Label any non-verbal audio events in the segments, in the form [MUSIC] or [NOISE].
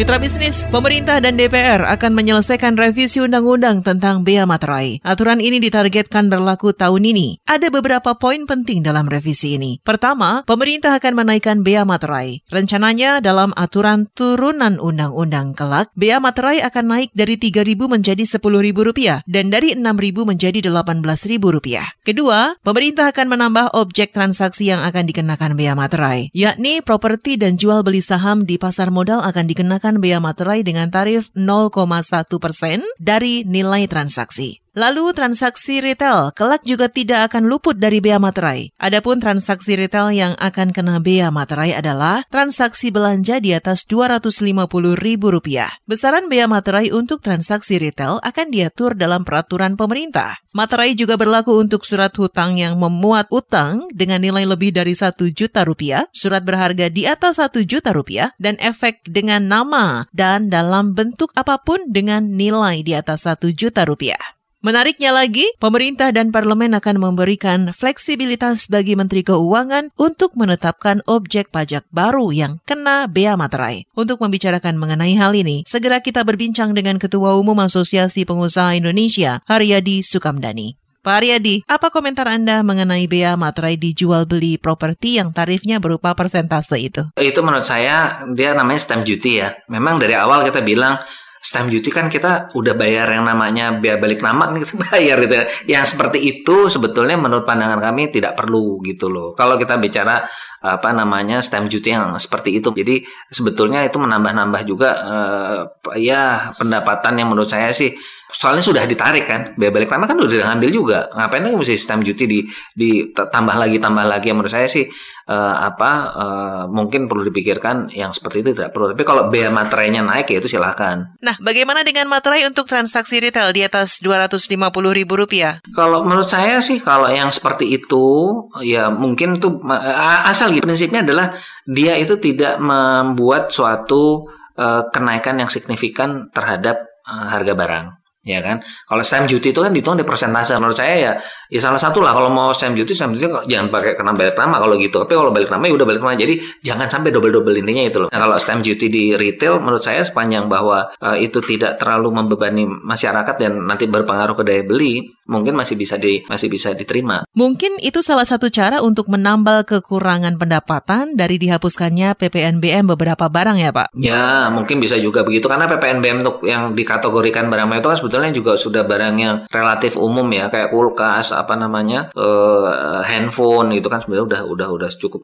Mitra bisnis, pemerintah dan DPR akan menyelesaikan revisi undang-undang tentang bea materai. Aturan ini ditargetkan berlaku tahun ini. Ada beberapa poin penting dalam revisi ini. Pertama, pemerintah akan menaikkan bea materai. Rencananya dalam aturan turunan undang-undang kelak, bea materai akan naik dari Rp3.000 menjadi Rp10.000 dan dari Rp6.000 menjadi Rp18.000. Kedua, pemerintah akan menambah objek transaksi yang akan dikenakan bea materai, yakni properti dan jual beli saham di pasar modal akan dikenakan menggunakan bea materai dengan tarif 0,1 persen dari nilai transaksi. Lalu transaksi retail kelak juga tidak akan luput dari bea materai. Adapun transaksi retail yang akan kena bea materai adalah transaksi belanja di atas Rp250.000. Besaran bea materai untuk transaksi retail akan diatur dalam peraturan pemerintah. Materai juga berlaku untuk surat hutang yang memuat utang dengan nilai lebih dari 1 juta rupiah, surat berharga di atas 1 juta rupiah, dan efek dengan nama dan dalam bentuk apa pun dengan nilai di atas 1 juta rupiah. Menariknya lagi, pemerintah dan parlemen akan memberikan fleksibilitas bagi Menteri Keuangan untuk menetapkan objek pajak baru yang kena bea materai. Untuk membicarakan mengenai hal ini, segera kita berbincang dengan Ketua Umum Asosiasi Pengusaha Indonesia, Haryadi Sukamdani. Pak Haryadi, apa komentar Anda mengenai bea materai dijual beli properti yang tarifnya berupa persentase itu? Itu menurut saya dia namanya stamp duty ya. Memang dari awal kita bilang stamp duty kan kita udah bayar yang namanya biaya balik nama [LAUGHS] kita bayar gitu ya. Yang seperti itu sebetulnya menurut pandangan kami tidak perlu gitu loh. Kalau kita bicara apa namanya stamp duty yang seperti itu. Jadi sebetulnya itu menambah-nambah juga uh, ya pendapatan yang menurut saya sih soalnya sudah ditarik kan biaya balik nama kan udah diambil juga. Ngapain lagi mesti stamp duty di di tambah lagi tambah lagi. Yang menurut saya sih uh, apa uh, mungkin perlu dipikirkan yang seperti itu tidak perlu. Tapi kalau biaya materainya naik ya itu silahkan. Nah bagaimana dengan materai untuk transaksi retail di atas dua ratus lima puluh ribu? Rupiah kalau menurut saya sih kalau yang seperti itu ya mungkin tuh asal gitu. Prinsipnya adalah dia itu tidak membuat suatu uh, kenaikan yang signifikan terhadap uh, harga barang ya kan? Kalau stamp duty itu kan dihitung di persentase. Menurut saya ya ya salah satu lah kalau mau stamp duty stamp duty jangan pakai kena balik nama kalau gitu. Tapi kalau balik nama ya udah balik nama. Jadi jangan sampai double double intinya itu loh. Nah, kalau stamp duty di retail menurut saya sepanjang bahwa uh, itu tidak terlalu membebani masyarakat dan nanti berpengaruh ke daya beli mungkin masih bisa di masih bisa diterima. Mungkin itu salah satu cara untuk menambal kekurangan pendapatan dari dihapuskannya PPNBM beberapa barang ya Pak? Ya mungkin bisa juga begitu. Karena PPNBM untuk yang dikategorikan barang itu kan sebetulnya juga sudah barang yang relatif umum ya kayak kulkas apa namanya uh, handphone itu kan sebenarnya udah udah udah cukup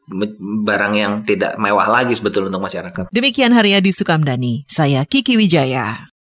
barang yang tidak mewah lagi sebetulnya untuk masyarakat. Demikian Haryadi Sukamdani, saya Kiki Wijaya.